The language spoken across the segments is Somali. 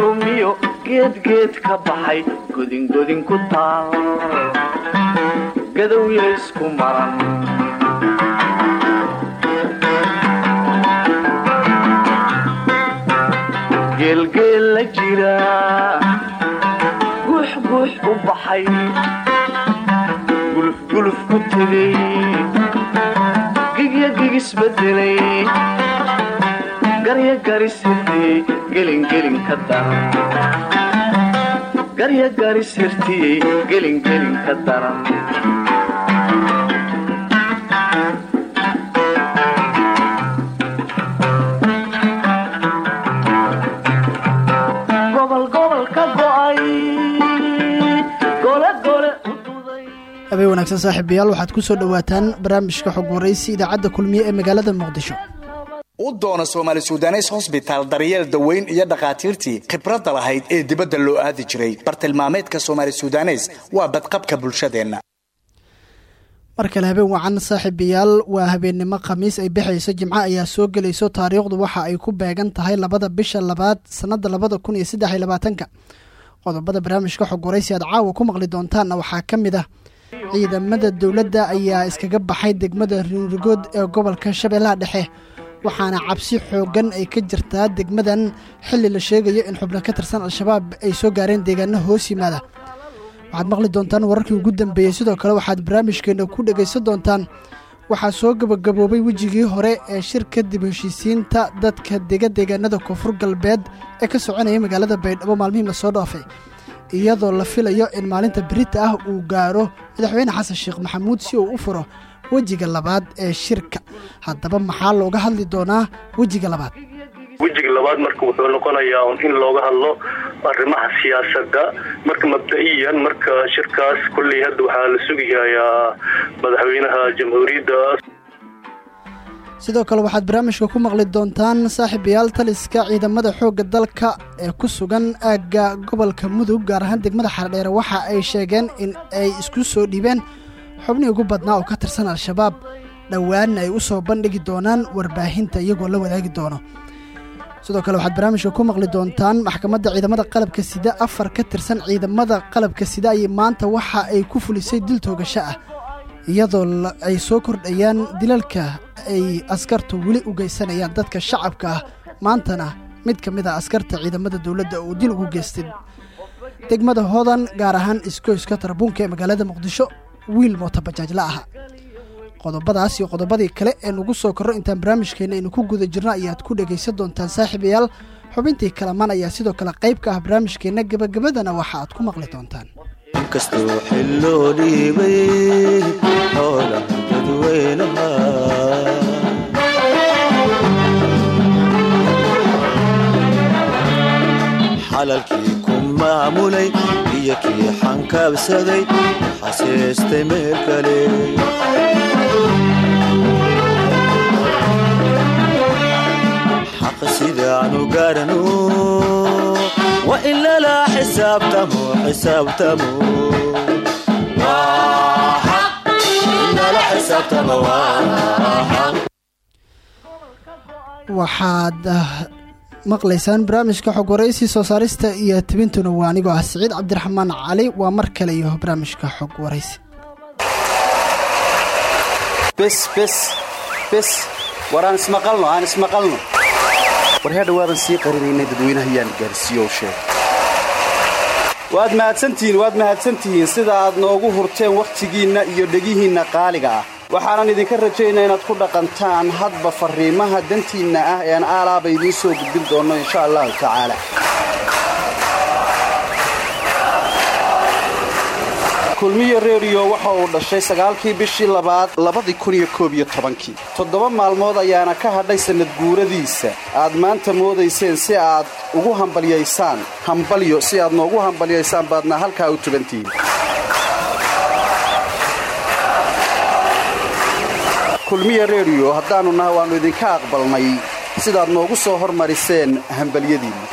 lumiyo geedgeed ka baxay godingodin ku taal gadowya isku maran geelgeel la jira guux guux u baxay gulufguluf ku tegay gigya gigisbedelay garya garisirtiyey gelingelin ka daran habeen wanaagsan saaxiibayaal waxaad ku soo dhowaataan barnaamijka xog waraysi idaacadda kulmiye ee magaalada muqdisho u doona soomaali sudanes hosbitaal daryeel daweyn iyo dhakhaatiirtii khibradda lahayd ee dibadda loo aadi jiray. Bartilmaameedka soomaali sudanes waa badqabka bulshadeenna. Mar kale habeen wacan saaxiibayaal. Waa habeennimo khamiis ay bixayso jimco ayaa soo gelayso taariikhdu waxa ay ku beegan tahay labada bisha labaad sannada labada kun iyo saddex iyo labaatanka. Qodobada barnaamijka xog waraysi aad caawa ku maqli doontaanna waxaa ka mid ah ciidamada dowladda ayaa iskaga baxay degmada riirigood ee gobolka shabeellaha dhexe waxaana cabsi xooggan ay ka jirtaa degmadan. Xilli la sheegayo in xubno ka tirsan al-shabaab ay soo gaareen deegaano hoos yimaada. Waxaad maqli doontaan wararkii ugu dambeeyey sidoo kale waxaad barnaamijkeenna ku dhegaysan doontaan. Waxaa soo gabagaboobay wejigii hore ee shirka dib heshiisiinta dadka dega deegaanada koonfur galbeed ee ka soconaya magaalada baydhabo maalmihii la soo dhaafay iyadoo la filayo in maalinta berita ah uu gaaro madaxweyne xasan sheekh maxamuud si uu u furo wejiga labaad ee shirka. Haddaba maxaa looga hadli doonaa wejiga labaad? Wejiga labaad marka wuxuu noqonayaa un in looga hadlo arrimaha siyaasadda. Marka mabda-iyan marka shirkaas kulley hadda waxaa la sugayaa madaxweynaha jamhuuriyadda. Sidoo kale waxaad barnaamijka ku maqli doontaan saaxiibayaal taliska ciidamada xoogga dalka ee ku sugan aagga gobolka mudug gaar ahaan degmada xardheere. Waxa ay sheegeen in ay isku soo dhiibeen xubnii ugu badnaa oo ka tirsan al-shabaab dhowaanna ay u soo bandhigi doonaan warbaahinta iyagoo la wadaagi doono. Sidoo kale waxaad barnaamijka ku maqli doontaan maxkamadda ciidamada qalabka sida afar ka tirsan ciidamada qalabka sida ayay maanta waxa ay ku fulisay dil toogasho ah iyadoo ay soo kordhayaan dilalka ay askartu weli u geysanayaan dadka shacabka ah. Maantana mid ka mid a askarta ciidamada dowladda uu dil ugu geystay degmada hodan gaar ahaan iskoyska tarabuunka ee magaalada muqdisho wiil mootobajaajla aha. Qodobadaas iyo qodobadii kale ee nugu soo korro intaan barnaamijkeenna aynu ku guda jirno ayaad ku dhegaysan doontaan saaxiibayaal. Xubintii kalamaan ayaa sidoo kale qayb ka ah barnaamijkeenna gebagabadana waxa aad ku maqli doontaan. Xalalkii ku maamulay iyo kii xankaabsaday xaseestay meel kale xaqa sidaanu gaarano waa in lala xisaabtamo xisaabtamo waxaad maqlaysaan barnaamijka xog waraysi soo saarista iyo tibintuna waa anigoo ah siciid cabdiraxmaan cali. Waa mar kale iyo barnaamijka xog waraysi bes bes bes. War aan ismaqalno aan ismaqalno war yaa dhawaaban sii qarinaynay dadweynaha yaan gaarsiiyow sheeg. Waad mahadsantihiin waad mahadsantihiin sida aad noogu hurteen wakhtigiinna iyo dhegihiinna qaaliga ah waxaanan idinka rajaynaa inaad ku dhaqantaan hadba farriimaha dantiinna ah ee aan aalaaba idiin soo gudbin doonno insha allahu tacaala. Kulmiyo rediyo waxa uu dhashay sagaalkii bishii labaad labadii kun iyo koob iyo tobankii. Toddoba maalmood ayaana ka hadhay sannad guuradiisa. Aad maanta moodayseen si aad ugu hambalyaysaan hambalyo si aad noogu hambalyaysaan baadna halkaa u tubantihiin kulmiya rediyo haddaannu naha waannu idinka aqbalnay sidaad noogu soo hormariseen hambalyadiinna.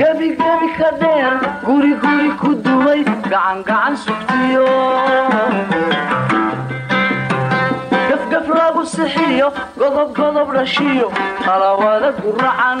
Gebigebi ka dhashiyo qalawada guracan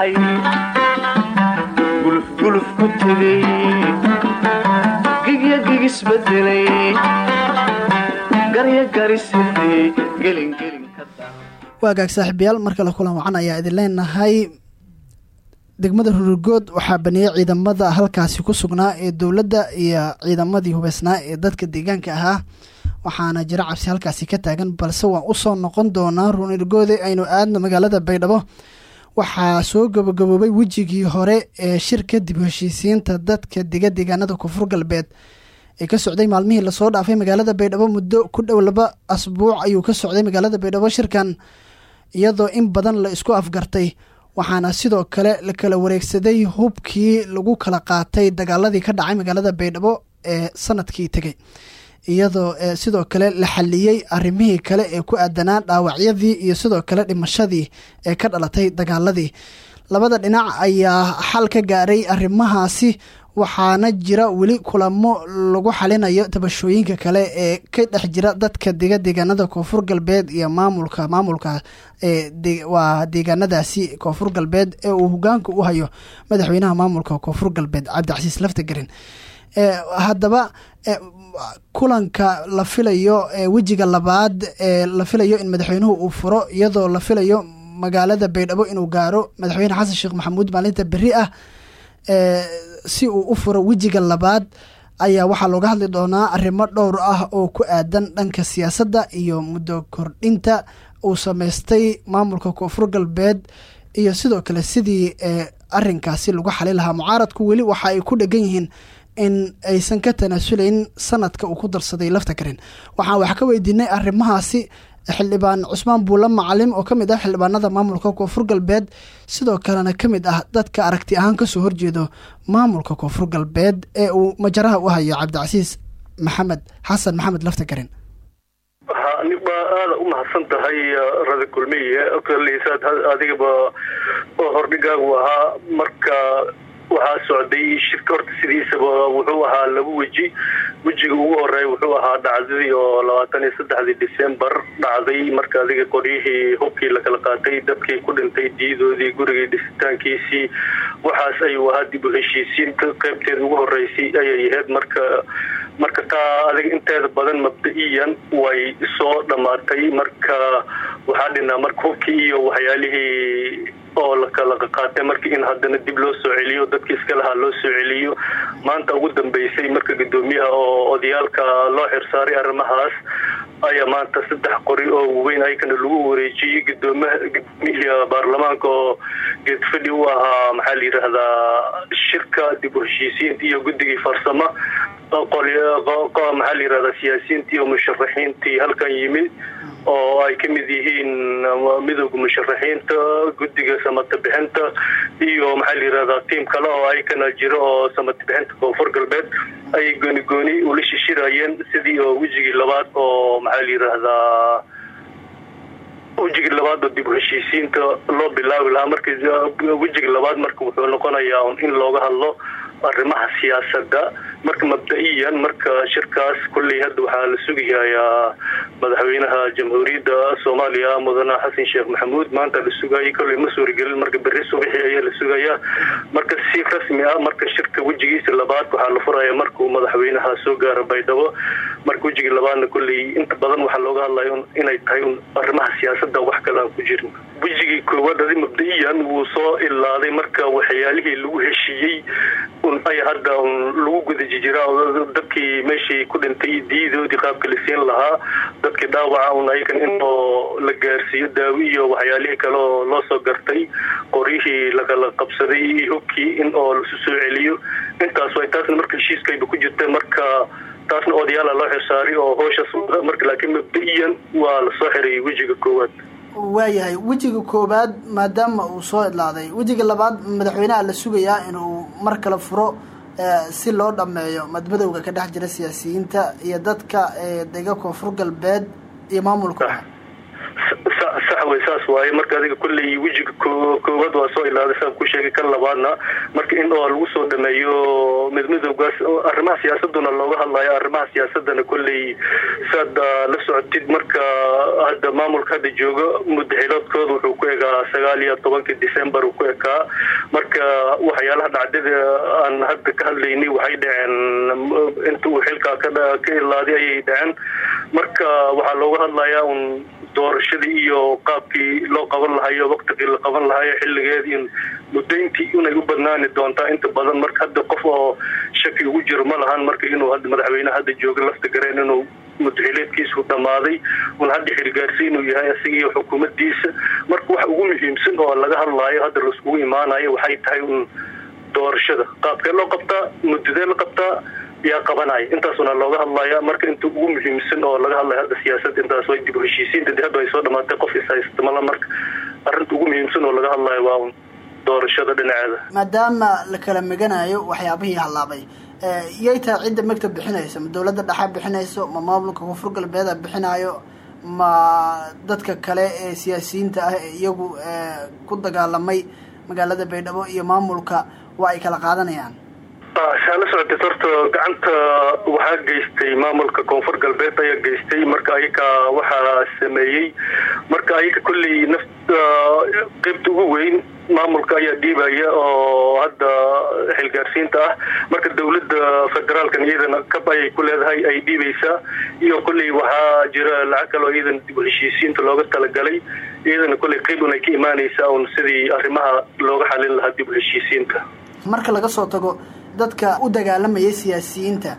u baxay gulufguluf ku tegay gigya gigisbedelay waagaag saaxiibayaal mar kale kulan wacan ayaa idin leenahay. Degmada rururgood waxaa baneeyey ciidamada halkaasi ku sugnaa ee dowladda iyo ciidamadii hubeysnaa ee dadka deegaanka ahaa. Waxaana jira cabsi halkaasi ka taagan balse waan u soo noqon doonaa ruunirgoode aynu aadna magaalada baydhabo waxaa soo gabagaboobay wejigii hore ee shirka dib heshiisiinta dadka dega deegaanada koonfur galbeed. Ee ka socday maalmihii la soo dhaafay magaalada baydhabo muddo ku dhow laba asbuuc ayuu ka socday magaalada baydhabo shirkan iyadoo in badan la isku afgartay. Waxaana sidoo kale la kala wareegsaday hubkii lagu kala qaatay dagaaladii ka dhacay magaalada baydhabo ee sannadkii tegay iyadoo sidoo kale la xaliyey arimihii kale ee ku aadanaa dhaawacyadii iyo sidoo kale dhimashadii ee ka dhalatay dagaaladii. Labada dhinac ayaa xal ka gaaray arrimahaasi waxaana jira weli kulamo lagu xalinayo tabashooyinka kale ee ka dhex jira dadka dega deegaanada koonfur galbeed iyo maamulka maamulka waa deegaanadaasi koonfur galbeed ee uu hogaanka u hayo madaxweynaha maamulka koonfur galbeed cabdicasiis laftagarin haddaba kulanka la filayo wejiga labaad ee la filayo in madaxweynuhu uu furo iyadoo la filayo magaalada baydhabo inuu gaaro madaxweyne xasan sheekh maxamuud maalinta beri ah si uu u furo wejiga labaad ayaa waxaa looga hadli doonaa arrimo dhowr ah oo ku aadan dhanka siyaasadda iyo muddo kordhinta uu samaystay maamulka koonfur galbeed iyo sidoo kale sidii arinkaasi lagu xali lahaa mucaaradku weli waxa ay ku dhegan yihiin in aysan ka tanaasulayn sanadka uu ku darsaday lafta karin. Waxaan wax ka weydiinay arrimahaasi. Xildhibaan cusmaan buulle macalim oo ka mid ah xildhibaanada maamulka koonfur galbeed. Sidoo kalena ka mid ah dadka aragti ahaan ka soo horjeedo maamulka koonfur galbeed ee uu majaraha u hayo cabdicasiis maxamed xasan maxamed lafta karin. Niba aada u mahadsan tahay rada kulmiye. Koleysaad adigaba hordhigaagu ahaa marka waxaa socday shirka horta sidiisaba wuxuu ahaa laba weji. Wejiga ugu horreeya wuxuu ahaa dhacdadii oo labaatan iyo saddexdii decembar dhacday marka adiga qoryihii hubkii lakala qaatay dadkii ku dhintay diidoodii gurigii dhisitaankiisii. Waxaas ayuu ahaa dib u heshiisiinta qaybteeda ugu horeysay ayay ahayd marka marka taa adiga inteeda badan mabda-iyan way soo dhammaatay marka waxaa dhinaa marka hubkii iyo waxyaalihii lakala qaatay marka in haddana dib loo soo celiyo dadkii iska lahaa loo soo celiyo maanta ugu dambeysay marka guddoomiyaha oo odayaalka loo xirsaaray arrimahaas ayaa maanta saddex qori oo waweyn ayakana lagu wareejiyey gudoomiyihii baarlamaanka oo geedfadhi u ahaa maxaa la yidhaahdaa shirka dib u heshiisiinta iyo guddigii farsamo maxaa la yidhahdaa siyaasiyiintii iyo musharaxiintii halkan yimid oo ay ka mid yihiin midooda musharaxiinta guddiga samata bixinta iyo maxaa la yidhahdaa tiim kale oo ayakana jiro oo samata bixinta koonfur galbeed ayay gooni gooni ula shishirayeen sidii oo wejigii labaad oo maxaa la yidhaahdaa wejigii labaad oo dib u heshiisiinta loo bilaabi lahaa. Marka wejiga labaad marka wuxuu noqonayaa in looga hadlo arrimaha siyaasadda. Marka mabda-iyan marka shirkaas kulley hadda waxaa la sugayayaa madaxweynaha jamhuuriyadda soomaaliya mudane xasan sheekh maxamuud. Maanta la sugayay kolley ma suuragelin marka berri subaxii ayaa la sugayaa marka si rasmi ah marka shirka wejigiisa labaad waxaa la furaya markuu madaxweynaha soo gaaro baydhabo. Marka wejigii labaadna kolley inta badan waxaa looga hadlaya inay tahay un arrimaha siyaasadda wax kale aan ku jirin wejigii koowaad adi mabda-iyan wuu soo ilaaday marka waxyaalihii lagu heshiiyey. Un ay hadda lagu guda jijiraa dadkii meeshii ku dhintay diidoodii qaabka la siin lahaa. Dadkii dhaawaca un ayagan inoo la gaarsiiyo daawi iyo waxyaalihii kale oo loo soo gartay. Qoryihii lakala qabsaday iyo hubkii in oo lasu soo celiyo. Intaas way taasna marka heshiiskayba ku jirta. Marka taasna odayaala loo xisaaray oo hooshaas marka laakiin mabda-iyan waa la soo xiray wejiga koowaad waayahay. Wejiga koowaad maadaama uu soo idlaaday wejiga labaad madaxweynaha la sugayaa inuu mar kale furo si loo dhameeyo madmadowga ka dhex jira siyaasiyiinta iyo dadka dega koonfur galbeed iyo maamulkooda sax wey saas waaye marka adiga kolley wejiga koowaad waa soo ilaaday saan ku sheegay kan labaadna marka in oo lagu soo dhameeyo midmidowgaas arrimaha siyaasaduna looga hadlayo arrimaha siyaasadana kolley saad la socotid. Marka hadda maamulka hadda jooga mudaxiloodkooda wuxuu ku egaa sagaal iyo tobanka december uu ku ekaa. Marka waxyaalaha dhacdada aan hadda ka hadlaynay waxay dhaceen inta uu xilkaa ka ilaaday ayay dhaceen. Marka waxaa looga hadlayaa un doorashadii iyo qaabkii loo qaban lahayo waktigii la qaban lahayo xilligeedii mudayntii inay u badnaani doontaa inta badan. Marka hadda qof oo shaki ugu jiro ma lahan marka inuu madaxweyne hadda jooga lafta gareen inuu mudaxileedkiisu dhammaaday un hadda xilgaarsi inuu yahay isaga iyo xukuumadiisa. Marka waxa ugu muhiimsan oo laga hadlaayo hadda laiskugu imaanayo waxay tahay un doorashada. Qaabkee loo qabtaa? Muddadee la qabtaa yaa qabanaya intaasuna looga hadlaya marka inta ugu muhiimsan oo laga hadlaya hadda siyaasada intaas way dib u heshiisiinta de hadda ay soo dhamaatay qof ishaysta mala marka arrinta ugu muhiimsan oo laga hadlayo waa doorashada dhinaceeda. Maadaama la kala meganayo waxyaabihii hallaabay yay tahay cidda megta bixinayso ma dawladda dhexa bixinayso ma maamulka koonfur galbeeda bixinayo ma dadka kale ee siyaasiyiinta ah ee iyagu ku dagaalamay magaalada baydhabo iyo maamulka waa ay kala qaadanayaan saa la socotay horta gacanta waxaa geystay maamulka koonfur galbeed ayaa geystay. Marka ayaga waxaa sameeyey marka ayaga kolley naf qaybta ugu weyn maamulka ayaa dhiibaya oo hadda xilgaarsiinta ah. Marka dawladda federaalkan iyadana kab ayay ku leedahay ay dhiibaysaa iyo kolley waxaa jira lacag kale oo iyadan dib u heshiisiinta looga talagalay. Iyadana kolley qayb un ay ka imaanaysaa un sidii arrimaha looga xalin lahaa dib u heshiisiinta. Marka laga soo tago dadka u dagaalamayay siyaasiyiinta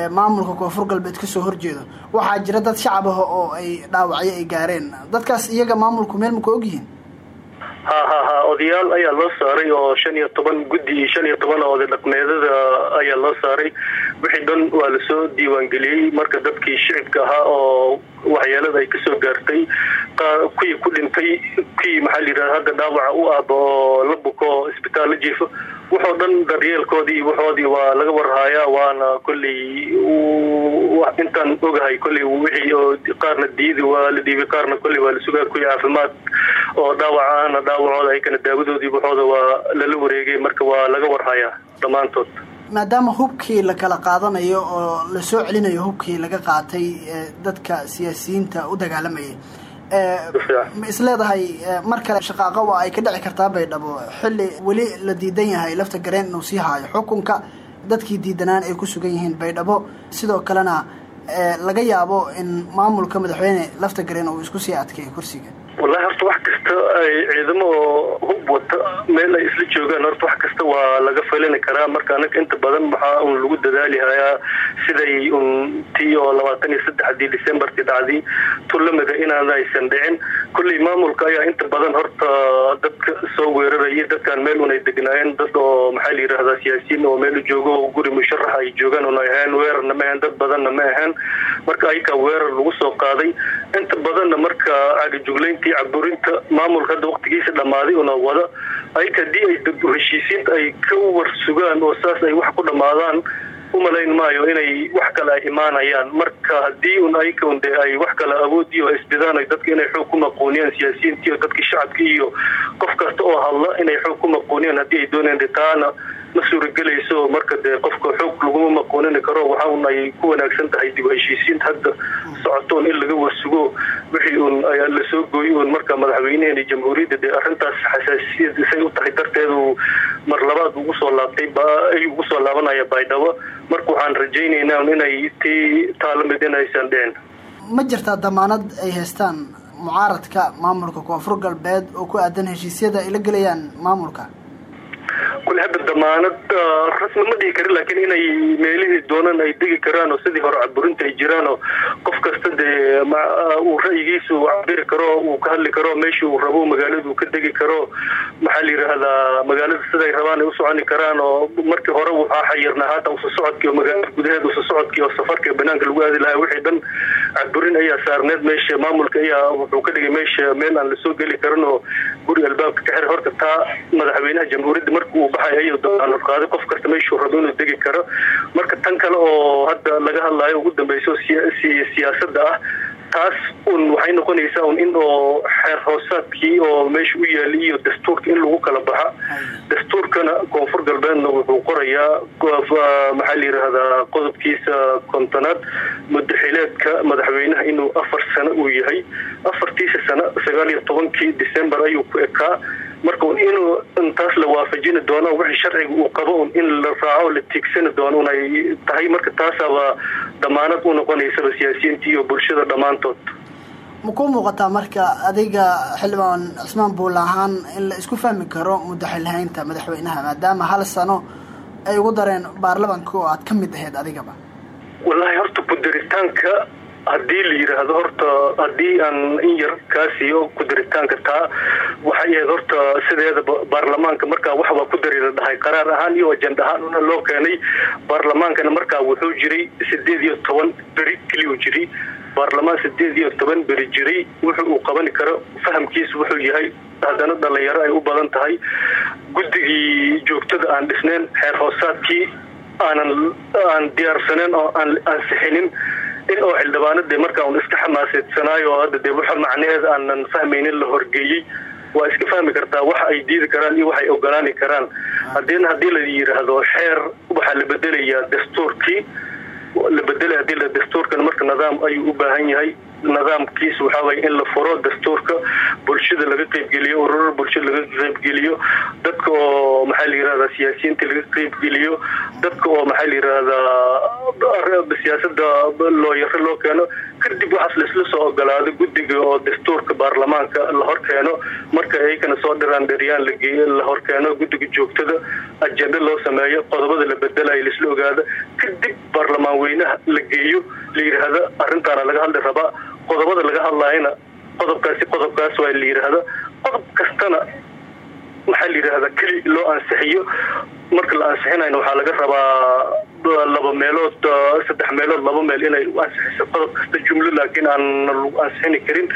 ee maamulka koonfur galbeed ka soo horjeedo. Waxaa jira dad shacab ah oo ay dhaawacyo ay gaareen. Dadkaas iyaga maamulku meel maka ogyihiin ha ha ha. Odayaal ayaa loo saaray oo shan iyo toban guddi iyo shan iyo toban oday dhaqmeedada ayaa loo saaray. Wixii dhan waa la soo diiwaangeliyey. Marka dadkii shicibka ahaa oo waxyeelada ay ka soo gaartay kuwii ku dhintay kuwii maxaa la hadda dhaawaca u aaba oo la buko isbitaal la jiifo waxoo dhan daryeelkoodii waxoodii waa laga warhayaa waana kolley intaan ogahay kolley wixii oo qaarna diidi waa la dhiibay qaarna kolley waa la sugaa kuwii caafimaad oo dhaawacaana dhaawacooda ayakana daawadoodii waxooda waa lala wareegay marka waa laga warhayaa dhammaantood. Maadaama hubkii la kala qaadanayo oo la soo celinayo hubkii laga qaatay dadka siyaasiyiinta u dagaalamayay ma isleedahay mar kale shaqaaqo waa ay ka dhici kartaa baydhabo xilli weli la diidan yahay lafta gareen inuu sii haayo xukunka dadkii diidanaan ay ku sugan yihiin baydhabo sidoo kalena laga yaabo in maamulka madaxweyne lafta gareen uu isku sii adkeeyo kursiga. Wallahi horta wax kasta ay ciidamo hub wata meel ay isla joogaan horta wax kasta waa laga falini karaa. Marka anaga inta badan waxaa un lagu dadaalihayaa siday un tii oo labaatan iyo saddexdii decemberkii dhacday tulamida inaan aysan dhicin. Kulley maamulka ayaa inta badan horta dadka soo weerarayay dadkaan meel un ay degnaayeen. Dad oo maxaa la siyaasiyiin oo meel joogo oo guri musharax ay joogaan un ay ahayn weerarna ma ahayn dad badanna ma ahayn marka ayakaa weerar lagu soo qaaday. Inta badanna marka cagajuglayntii caburinta maamulka hadda waktigiisa dhammaaday una wada ayaka haddii ay heshiisiinta ay ka war sugaan oo saas ay wax ku dhammaadaan umalayn maayo inay wax kale ay imaanayaan. Marka haddii un ayka un dee ay wax kale awood iyo isbidaan dadka inay xoog ku maquuniyaan siyaasiyiinta iyo dadka shacabka iyo qof kasta oo hadla inay xoog ku maquuniyaan haddii ay de taana ma suuragelayso marka dee qofka xoog laguma maquunini karo waxa un ay ku wanaagsan tahay dib heshiisiinta hadda socotoon in laga warsugo wixii un la soo gooyo un marka madaxweyneheena jamhuuriyadda dee arrintaas xasaasiyad say u tahay darteedu mar labaad ugu soo laabtay ay ugu soo laabanaya baydhabo marka waxaan rajaynaynaa inay tii taalamid in aysan dhicin ma jirtaa damaanad ay haystaan mucaaradka maamulka koonfur galbeed oo ku aadan heshiisyada ay la gelayaan maamulka kule hadda damaanad rasmi ma dhihi karin laakiin inay meelihii doonaan ay degi karaan oo sidii hore caburinta ay jiraan oo qof kasta dee uu ra'yigiisa uu cabiri karo uu ka hadli karo meeshii uu rabo magaalada uu ka degi karo maxaa la yidhaahdaa magaalada siday rabaan ay u soconi karaan oo markii hore waxaa xayirnaa haata usa socodkii oo magaalada gudaheeda usa socodkii oo safarka banaanka lagu aadi lahaa wixii dhan caburin ayaa saarneed meesha maamulka ayaa wuxuu ka dhigay meesha meel aan la soo geli karin oo guri albaabka ka xir horta taa madaxweynaha jamhuuriyadda marka uu baxay ayuu damaanad qaaday. Qof kasta meeshuu rabo inuu degi karo. Marka tan kale oo hadda laga hadlaayo ugu dambeyso siyaasada ah taas un waxay noqonaysaa un in oo xeer hoosaadkii oo meesha u yaali iyo dastuurka in lagu kala baxa. Dastuurkana koonfur galbeedna wuxuu qorayaa maxaa la yidhaahdaa qodobkiisa kontonaad mudaxileedka madaxweynaha inuu afar sano uu yahay. Afartiisa sano sagaal iyo tobankii december ayuu ku ekaa marka inuu intaas la waafajini doono wixii sharciga uu qabo un in la raaco la tiigsani doono un ay tahay marka taasaaba damaanad u noqonaysaba siyaasiyiinta iyo bulshada dhammaantood. Ma ku muuqataa marka adiga xildhibaan cismaan buul ahaan in la isku fahmi karo mudaxilhaynta madaxweynaha maadaama hal sano ay ugu dareen baarlamanka oo aad ka mid ahayd adigaba? Wallaahi horta kudaritaanka haddii la yidhaahdo horta haddii aan in yar kaa siiyo kudaritaanka taa waxay ahayd horta sideeda baarlamaanka markaa waxbaa ku dari la dhahay. Qaraar ahaan iyo ajenda ahaan loo keenay baarlamaankana markaa wuxuu jiray sideed iyo toban beri keliyu jiray. Baarlamaan sideed iyo toban beri jiray wuxu uu qabani karo fahamkiisu wuxuu yahay haddana dhalinyaro ay u badan tahay. Guddigii joogtada aan dhisnayn xeer hoosaadkii aanan aan diyaarsaneen oo aan ansixinin in oo xildhibaanadee markaa un iska xamaaseedsanaayo oo hadda dee waxa macnaheeda aanan fahmaynin la horgeeyey waa iska fahmi kartaa waxa ay diidi karaan iyo waxay ogolaani karaan. Haddiina haddii la yidhaahdo xeer waxaa la bedelayaa dastuurkii. La bedelay haddii la dastuurkana marka nidaam ayuu u baahan yahay nidaamkiisa waxaa waye in la furo dastuurka bulshada laga qeybgeliyo ururada bulshada laga qeybgeliyo dadka oo maxaa la yirahdaa siyaasiyiinta laga qeybgeliyo dadka oo maxaa la yirahdaa siyaasada looyaro loo keeno kadib waxaas laisla soo ogolaado guddiga oo dastuurka baarlamaanka la hor keeno. Marka ayagana soo dhiraan dheriyaan lageeyo la hor keeno guddiga joogtada ajenda loo sameeyo qodobada la bedelayo laisla ogaado kadib baarlamaan weynaha la geeyo la yidhaahdo arrintaana laga hadli rabaa qodobada laga hadlaayana qodobkaasi qodobkaas waa la yidhaahda qodob kastana maxaa la yidhahdaa keli loo ansixiyo. Marka la ansixinayna waxaa laga rabaa laba meelood saddex meelood laba meel inay ansixiso qodob kasta jumlo laakiin aan lagu ansixini karin.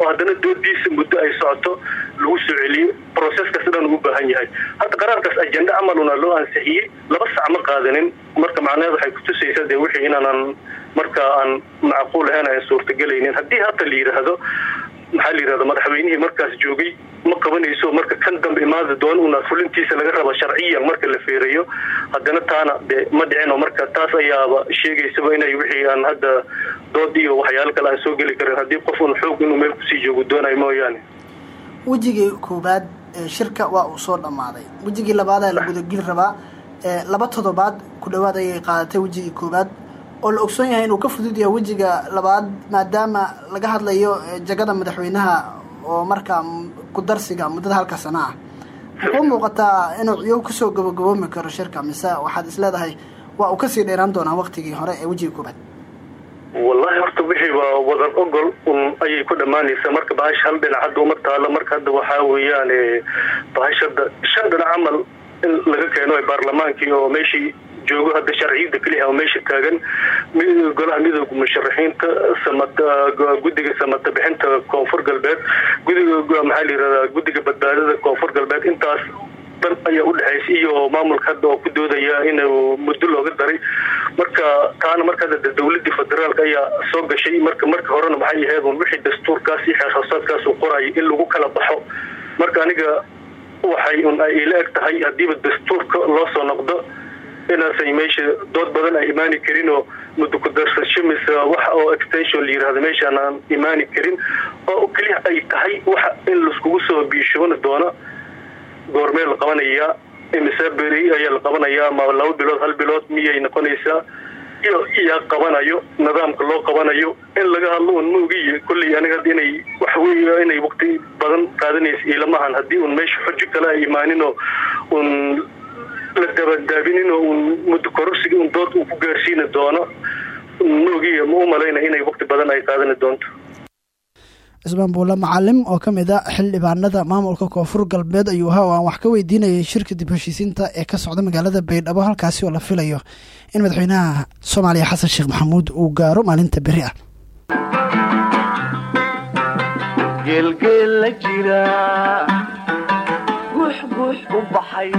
Oo haddana doodiisa muddo ay socoto lagu soo celiyo processkaas dhan uu baahan yahay. Hadda qaraarkaas ajenda camaluna loo ansixiyey laba sac ma qaadanin. Marka macnaheed waxay kutusaysaa dee wixii inaanan marka aan macquul ahayn aan suurtagelaynin haddii hata la yidhaahdo maxaa la yidhahda madaxweynihii markaas joogay ma qabanayso marka kan dambe imaada doon una fulintiisa laga raba sharciyan marka la feerayo haddana taana de ma dhicino. Marka taas ayaaba sheegaysaba inay wixii aan hadda dood iyo waxyaalo kale aan soo geli karin. Haddii qof un xoog inuu meel ku sii joogo doonayo mooyaane. Wejigii koowaad ee shirka waa uu soo dhammaaday. Wejigii labaadaa la gudageli rabaa laba toddobaad ku dhawaad ayay qaadatay wejigii koowaad oo la ogsoon yahay inuu ka fudud yahay wejiga labaad maadaama laga hadlayo jagada madaxweynaha oo markaa kudarsiga muddada halka sana ah. Muxuu muuqataa inuu ciyow ku soo gabagaboomi karo shirka mise waxaad is leedahay waa uu ka sii dheeraan doonaa waktigii hore ee wejiga koobaad wallahi horta wixiiba wadan ogol un ayay ku dhammaanaysaa. Marka bahasha hal dhinac hadda uma taalo marka hadda waxaa weeyaan bahasha hadda shan dhinac camal in laga keeno baarlamaankii oo meeshii joogo hadda sharciyada keliha oo meesha taagan golaha midooda musharaxiinta guddiga samata bixinta koonfur galbeed gudiga maxaa la yirahdaa guddiga badbaadada koonfur galbeed intaas dhan ayaa udhexaysa iyo maamulka hadda oo ku doodaya inuu muddo looga daray. Marka taana marka hadda dowladii federaalka ayaa soo gashay marka marka horena maxay ahayd wixii dastuurkaas iyo xeerhoosaadkaas uu qorayay in lagu kala baxo. Marka aniga waxay un ay ila eg tahay haddiiba dastuurka loo soo noqdo inaasay meesha dood badan ay imaani karin oo muddo kudarsasho mise wax oo extension la yiraahdo meeshaan aan imaani karin oo keliya ay tahay waxa in laiskugu soo biishooni doono. Goormee la qabanayaa imise beri ayaa la qabanayaa ma laba bilood hal bilood miyay noqonaysaa iyo yaa qabanayo nidaamka loo qabanayo in laga hadlo un maogiy kolley aniga hadda inay wax wey inay waqti badan qaadanaysa ilamahan haddii un meesha xujo kale ay imaaninoo un la dabadaabinin oo muddo kororsiga un dood uu ku gaarsiini doono maogiy ma u malayna inay waqti badan ay qaadani doonto. Cismaan buulle macalim oo ka mid a xildhibaanada maamulka koonfur galbeed ayuu ahaa oo aan wax ka weydiinayay shirka dib heshiisiinta ee ka socda magaalada baydhabo halkaasi oo la filayo in madaxweynaha soomaaliya xasan sheekh maxamuud uu gaaro maalinta beri ah. Geelgeel la jira guux guux u baxay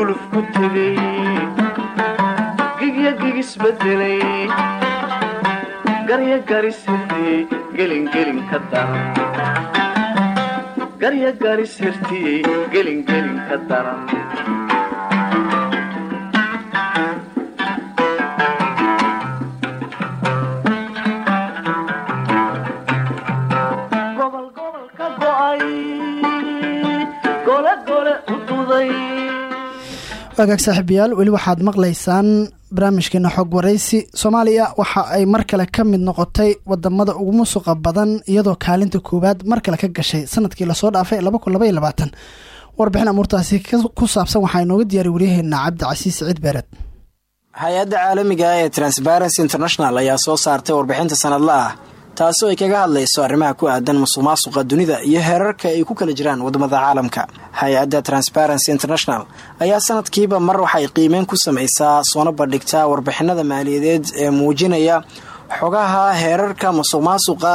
gulufguluf ku tegay gigya gigisbedelay garya garisirtiyey gelingelin ka daran garya garisirtiyey gelingelin ka daran waagaag saaxiibayaal weli waxaad maqlaysaan barnaamijkeena xog waraysi soomaaliya waxa ay mar kale ka mid noqotay waddamada ugu musuqa badan iyadoo kaalinta koowaad mar kale ka gashay sannadkii la soo dhaafay warbixin amuurtaasi ku saabsan waxaa inooga diyaariy waryaheena cabdicasiis siciid beered hay'adda caalamiga ee transparency international ayaa soo saartay warbixinta sanadla ah taasoo ay kaga hadlayso arrimaha ku aadan musuq maasuqa dunida iyo heerarka ay ku kala jiraan waddamada caalamka. Hay'adda transparency international ayaa sanadkiiba mar waxay qiimeyn ku samaysaa soona bandhigtaa warbixinada maaliyadeed ee muujinaya xogaha heerarka musuq maasuqa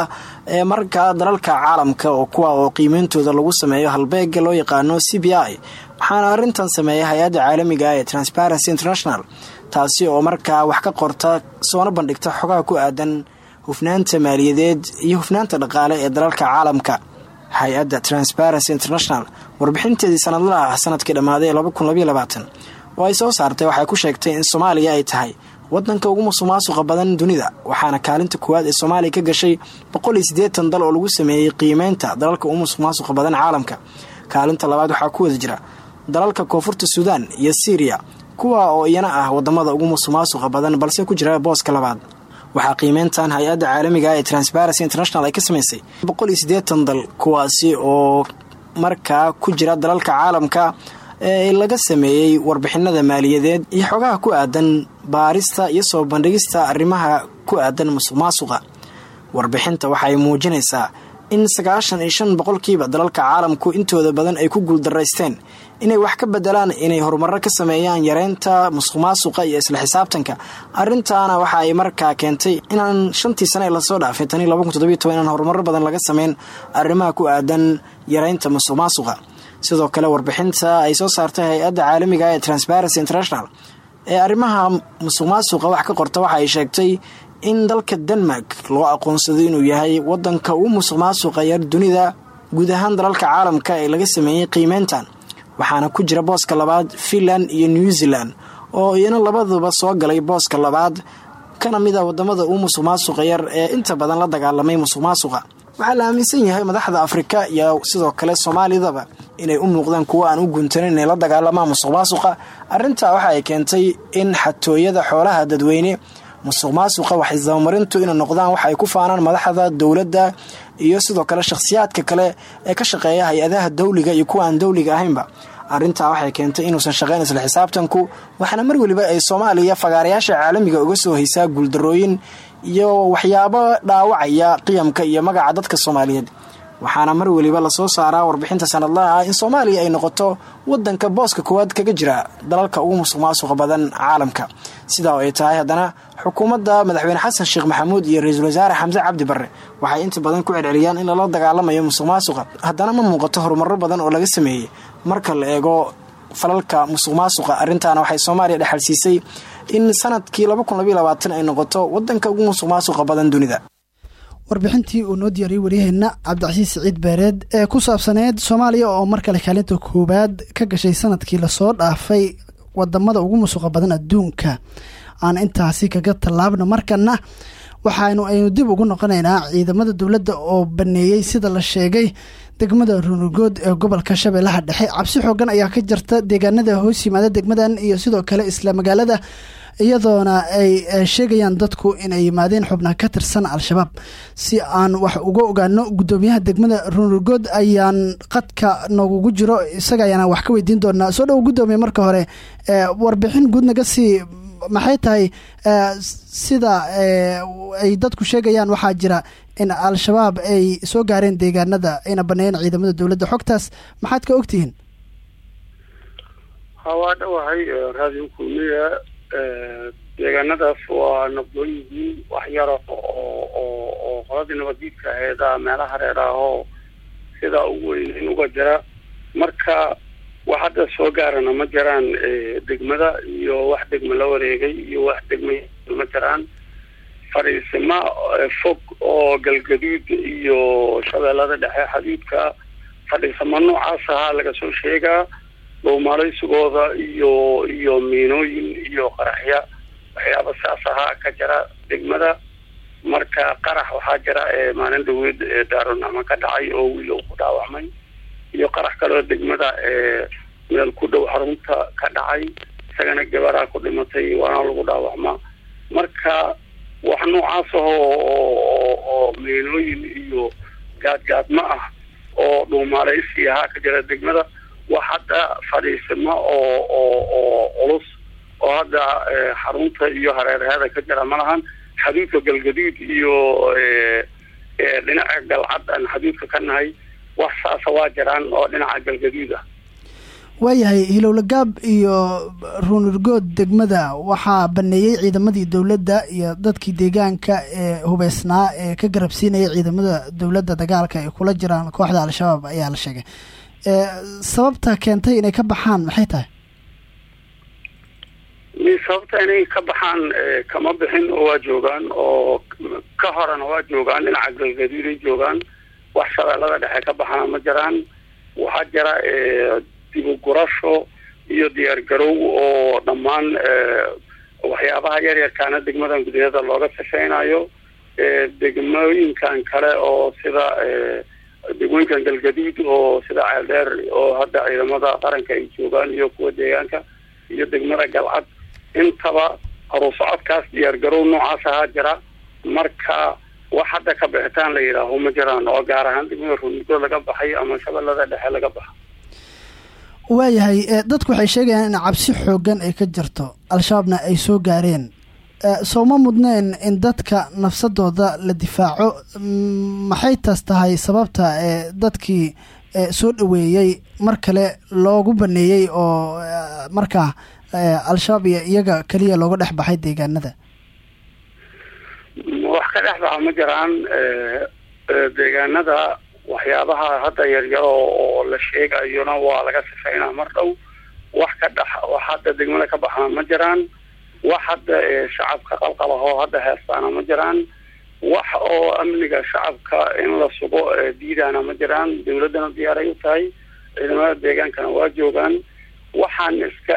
ee marka dalalka caalamka oo kuwa oo qiimeyntooda lagu sameeyo halbeega loo yaqaano c b i waxaana arrintan sameeya hay'adda caalamiga ee transparency international taasi oo markaa wax ka qorta soona bandhigta xogaha ku aadan hufnaanta maaliyadeed iyo hufnaanta dhaqaale ee dalalka caalamka hay'adda transparency international warbixinteedii sanadlaha ah sannadkii dhammaaday oo ay soo saartay waxay ku sheegtay in soomaaliya ay tahay wadanka ugu musuq maasuqa badan dunida waxaana kaalinta koowaad ee soomaaliya ka gashay dal oo lagu sameeyey qiimeynta dalalka ugu musuq maasuqa badan caalamka. Kaalinta labaad waxaa ku wada jira dalalka koonfurta suudaan iyo syriya kuwa oo iyana ah waddamada ugu musuq maasuqa badan balse ku jira booska labaad waxaa qiimeyntan hay'adda caalamiga ee transparency international ay ka samaysay boqol dal kuwaasi oo markaa ku jira dalalka caalamka ee laga sameeyey warbixinada maaliyadeed iyo xogaha ku aadan baarista iyo soo bandhigista arrimaha ku aadan musuq maasuqa warbixinta waxay muujinaysaa in sagaashan iyo shan boqolkiiba dalalka caalamku intooda badan ay ku guuldaraysteen inay wax ka bedelaan inay horumarro ka sameeyaan yareynta musuq maasuqa iyo isla xisaabtanka. Arrintaana waxa ay markaa keentay inaan shantii sane ee la soo dhaafay tanii inaan horumaro badan laga sameyn arrimaha ku aadan yareynta musuq maasuqa sidoo kale warbixinta ay soo saartay hay'adda caalamiga ee transparency international ee arrimaha musuq maasuqa wax ka qorta waxa ay sheegtay in dalka denmark loo aqoonsado inuu yahay wadanka ugu musuq maasuqa yar dunida guud ahaan dalalka caalamka ee laga sameeyey qiimeyntan waxaana ku jira booska labaad finland iyo new zealand oo iyana labaduba soo galay booska labaad. Kana mid a waddamada ugu musuq maasuqa yar ee inta badan la dagaalamay musuq maasuqa waxaa la aaminsan yahay madaxda afrika iyo sidoo kale soomaalidaba inay u muuqdaan kuwo aan u guntanin inay la dagaalamaan musuq maasuqa arrintaa waxa ay keentay in xatooyada xoolaha dadweyne musuq maasuqa waxay dabamarintu inay noqdaan wax ay ku faanaan madaxda dowladda iyo sidoo kale shakhsiyaadka kale ee ka shaqeeya hay'adaha dawliga iyo kuwa aan dawliga ahaynba. Arrintaa waxay keentay inuusan shaqeyn isla xisaabtanku waxaana mar weliba ay soomaaliya fagaarayaasha caalamiga uga soo haysaa guuldarooyin iyo waxyaabo dhaawacaya qiyamka iyo magaca dadka soomaaliyeed waxaana mar weliba la soo saaraa warbixinta sanadlaha ah in soomaaliya ay noqoto wadanka booska koowaad kaga jira dalalka ugu musuq maasuqa badan caalamka. Sidaa oo ay tahay haddana xukuumadda madaxweyne xasan sheekh maxamuud iyo ra'iisul wasaare xamse cabdi barre waxay inta badan ku celceliyaan in lala dagaalamayo musuq maasuqa haddana ma muuqato horumaro badan oo laga sameeyey marka la eego falalka musuq maasuqa waxay soomaaliya dhexalsiisay in sannadkii ay noqoto wadanka ugu musuq maasuqa badan dunida warbixintii uu noo diyaariyey waryaheena cabdicasiis siciid beereed ee ku saabsaneyd soomaaliya oo mar kale kaalinta koowaad ka gashay sannadkii la soo dhaafay waddamada ugu musuqa badan adduunka. Aan intaasi kaga tallaabno markana waxaanu aynu dib ugu noqonaynaa ciidamada dowladda oo baneeyey sida la sheegay degmada runugood ee gobolka shabeellaha dhexe. Cabsi xoogan ayaa ka jirta deegaanada hoos yimaada degmadan iyo sidoo kale isla magaalada iyadoona ay sheegayaan dadku inay yimaadeen xubnaha ka tirsan al-shabaab. Si aan wax uga ogaano guddoomiyaha degmada runugood ayaan qadka noogugu jiro isaga ayaana wax ka weydiin doonaa. Soo dhowo guddoomiye marka hore warbixin guud naga sii maxay tahay sida ay dadku sheegayaan waxaa jira in al-shabaab ay soo gaareen deegaanada ayna baneeyeen ciidamada dowladda. Xogtaas maxaad ka ogtihiin? Waa dhawahay raadiyo kulmiya deegaanadaas waa nabdooyihiin wax yara oo oo oo qoladii nabaddiidka aheeda meelaha reer ahoo sidaa ugu weyneyn uga jira marka wax hadda soo gaarana ma jiraan degmada iyo wax degma la wareegay iyo wax degma ma jiraan fadhiisimo fog oo galgaduud iyo shabeellada dhexe xaduudka fadhiisamo noocaas ahaa laga soo sheegaa dhowmaalaysigooda iyo iyo miinooyin iyo qaraxya. Waxyaaba saas ahaa ka jira degmada marka qarax waxaa jira maalin dhaweed daarunacmo ka dhacay oo wiil ku dhaawacmay. Iyo qarax kaloo degmada meel ku dhow xarunta ka dhacay. Isagana gabaraa ku dhimatay waana lagu dhaawacmaa. Marka wax noocaas ahoo oo miinooyin iyo gaadgaadmo ah oo dhuumaalaysi ahaa ka jira degmada wax hadda fadhiisimo oo oo oo culus oo hadda xarunta iyo hareerheeda ka jira ma lahan xaduudka galgaduud iyo dhinaca galcad aan xaduudka ka nahay wax saasa waa jiraan oo dhinaca galgaduud ah. Waayahay hilowlagaab iyo ruunurgood degmada. Waxaa baneeyey ciidamadii dowladda iyo dadkii deegaanka ee hubeysnaa ee ka garabsiinaya ciidamada dowladda dagaalka ay kula jiraan kooxda al-shabaab ayaa la sheegay sababta keentay inay ka baxaan maxay tahay? Sababta inay ka baxaan kama bixin oo waa joogaan oo ka horena waa joogaan dhinaca galgaduuday joogaan wax shabeellada dhexe ka baxana ma jiraan waxaa jira dibugurasho iyo diyaar garow oo dhammaan waxyaabaha yaryarkaana degmadan gudaheeda looga sifeynayo degmooyinkan kale oo sida degmooyinkan galgaduud oo sida ceeldheer oo hadda ciidamada qaranka ay joogaan iyo kuwa deegaanka iyo degmada galcad intaba horusocodkaas diyaar garow noocaas ahaa jira marka wax hadda ka bixitaan la yidhaaho ma jiraan oo gaar ahaan degmada ruunigood laga baxay ama shabeellada dhexe laga baxa. Waayahay dadku waxay sheegayaan in cabsi xoogan ay ka jirto al-shabaabna ay soo gaareen soo ma mudneen in dadka nafsadooda la difaaco? Maxay taas tahay sababta ee dadkii soo dhoweeyey mar kale loogu baneeyey oo markaa al-shabaab iyo iyaga keliya looga dhex baxay deegaanada? Wax ka dhex baxa ma jiraan deegaanada waxyaabaha hadda yaryaro oo la sheegayona waa laga sifeynaa mar dhow. Wax ka dhex wax hadda degmada ka baxana ma jiraan wax hadda shacabka qalqalahoo hadda heestaana ma jiraan. Wax oo amniga shacabka in la sugo diidaana ma jiraan. Dawladdana diyaaray u tahay. Ciidamada deegaankana waa joogaan. Waxaan iska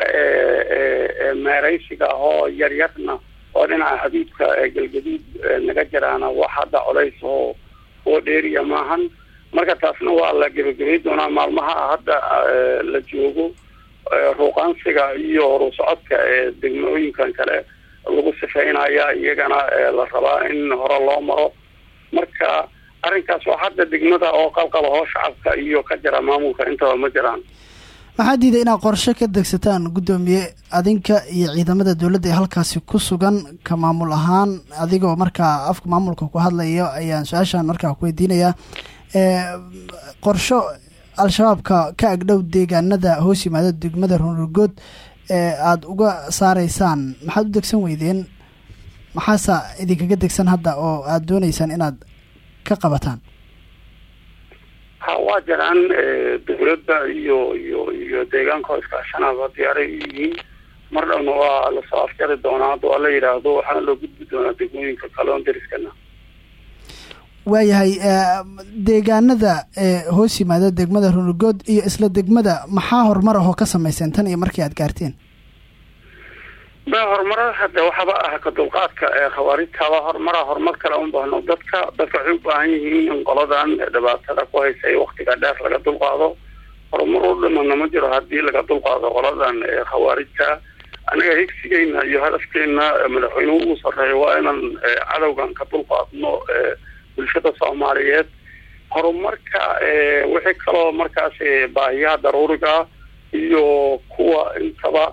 meeraysiga ahoo yaryarna oo dhinaca xaduudka galgaduud naga jiraana wax hadda colays oo oo dheeriya maahan. Marka taasna waa la gebagabay doonaa maalmaha hadda la joogo ruuqaansiga iyo horusocodka ee degmooyinkan kale lagu sifeynaya iyagana la rabaa in hore loo maro. Marka arrinkaas waa hadda degmada oo qalqalahoo shacabka iyo ka jira maamulka intaba ma jiraan. Waxaa diiday inaad qorshe ka degsataan guddoomiye? Adinka iyo ciidamada dowladda ee halkaasi ku sugan ka maamul ahaan adigoo markaa afka maamulka ku hadlayo ayaan su'aashan markaa ku weydiinayaa qorsho al-shabaabka ka agdhow deegaanada hoos yimaada degmada runurgood ee aada uga saareysaan maxaad u degsan weydeen? Maxaasa idinkaga degsan hadda oo aada dooneysaan inaad ka qabataan? Ha waa jiraan dawladda iyo iyo iyo deegaanka oo iskaashanaba diyaaray u yihiin. Mar dhowna waa la soo afjari doonaa hadda waa la yidhaahdo waxaana loo gudbi doonaa degmooyinka kale oon deriskana waayahay deegaanada hoos yimaada degmada runugood iyo isla degmada maxaa horumar ahoo ka samayseen tan iyo markii aad gaarteen? Ma horumarada hadda waxaba ah ka dulqaadka ee khawaarijtaba horumara horumar kale un baahno dadka dadka waxay u baahan yihiin in qoladan dhibaatada ku haysa waktiga dheer laga dulqaado. Horumar u dhimana ma jiro haddii laga dulqaado qoladan khawaarijta. Anaga higsigeyna iyo hadafkeena madaxweynuhu ugu sarreeya waa inaan cadowgan ka dulqaadno bulshada soomaaliyeed. Horumarka wixii kaloo markaas baahiyaha daruuriga iyo kuwa intaba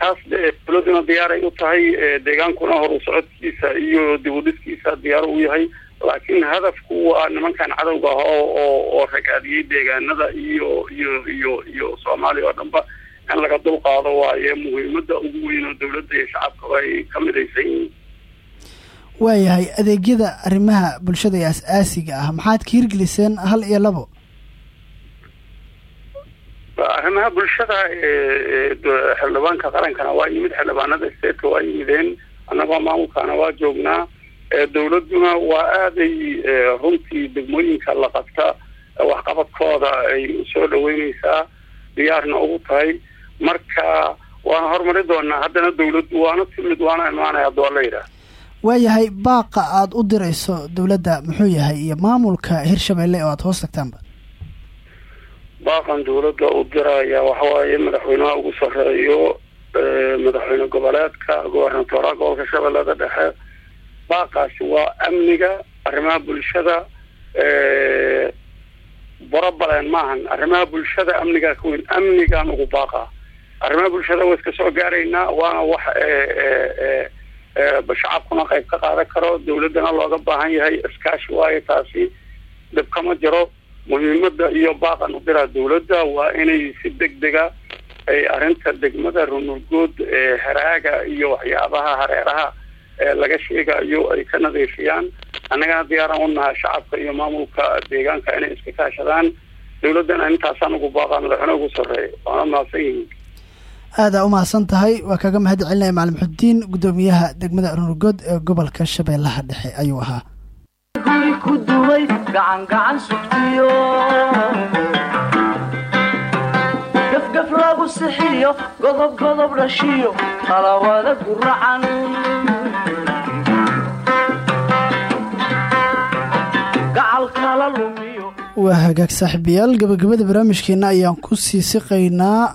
taas dowladuna diyaaray u tahay deegaankuna horu socodkiisa iyo dib u dhiskiisa diyaar u yahay. Laakiin hadafku waa nimankan cadowga ah oo oo ragaadiyey deegaanada iyo iyo iyo iyo soomaaliya oo dhanba. In laga dulqaado waaye muhiimada ugu weyn oo dowladda iyo shacabkaba ay ka midaysan yihiin waayahay adeegyada arrimaha bulshada ee as-aasiga ah. Maxaad ka hirgeliseen hal iyo labo? Arrimaha bulshada xildhibaanka qarankana waa yimid xildhibaanada stateka waa yimideen annagoo maamulkaana waa joognaa. Dowladuna waa aaday runtii degmooyinka la qabta waxqabadkooda ay soo dhaweyneysaa diyaarna ugu tahay. Marka waana horumari doonaa haddana dowladdu waana timid waana imaanaya yidhaah waayahay baaqa aada u dirayso dowladda muxuu yahay iyo maamulka hirshabelle oo aada hoos tagtaanba? Baaqan dawladda u diraya waxawaaye madaxweynaha ugu sarreeyo madaxweyne goboleedka gobernatoraha gobolka shabeellada dhexe. Baaqaasi waa amniga arrimaha bulshada borobaleen maahan arrimaha bulshada amnigaa ka weyn amnigaan ugu baaqa. Arrimaha bulshada waa iska soo gaaraynaa waana wax shacabkuna qayb ka qaadan karo dawladdana looga baahan yahay iskaashi waayo taasi dhib kama jiro muhiimada iyo baaqan u diraa dawladda waa inay si deg dega ay arrinta degmada runurgood haraaga iyo waxyaabaha hareeraha laga sheegayo ay ka nadiifiyaan annagana diyaaran u nahay shacabka iyo maamulka deegaanka inay iska kaashadaan dawladdana intaasaan ugu baaqaa madaxweyne ugu sarreeya waana mahadsan yihiin aadaa u mahadsan tahay. Waa kaga mahad celinaya macalin xudiin guddoomiyaha degmada runurgood ee gobolka shabeellaha dhexe ayuu ahaa. Waa hagaag saaxiibayaal gabagabada barnaamijkeena ayaan ku sii siqaynaa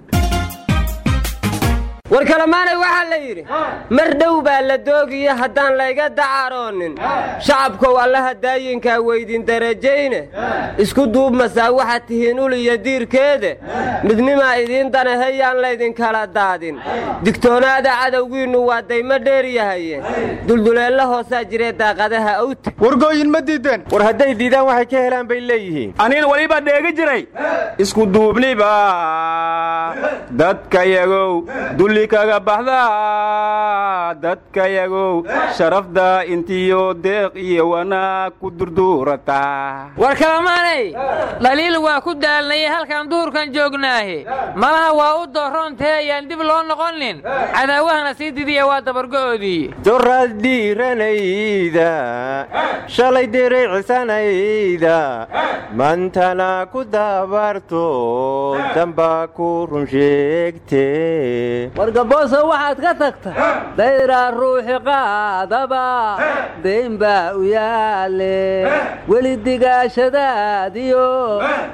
war kalamaanay waxaa la yidhi mar dhow baa la doogiyo haddaan layga dacaroonin shacabkow allaha daayinkaa weydin darajayne. Isku duubmasaa waxaad tihiin ul iyo diirkeede. Midnimaa idiin danahayaan laydinkala daadin. Digtoonaada cadowgiinnu waa daymo dheer yahaye dulduleella hoosaa jiree daaqadaha awta wargooyin ma diideen. War hadday diidaan waxay ka helaan bay leeyihiin. Anina weliba dheegi jiray. Isku duubniba dadkayagow dulli kaga baxda dadkayagow sharafda intiyo deeq iyo wanaag ku durduurata. War kalamaanay dhaliil waa ku daalnayay halkaan duhurkan joognaahe. Malaha waa u dooroontee ayaan dib loo noqonin. Cadaawahana sii didiya waa dabargo'oodii doraad dhiiranayda shalay diraycisanayda mantana ku dabarto damba ku runshe wareegtee wargabooso waxaad ka tagta dayraa ruuxi qaadaba dayn baa u yaale weli digaashadaadiyo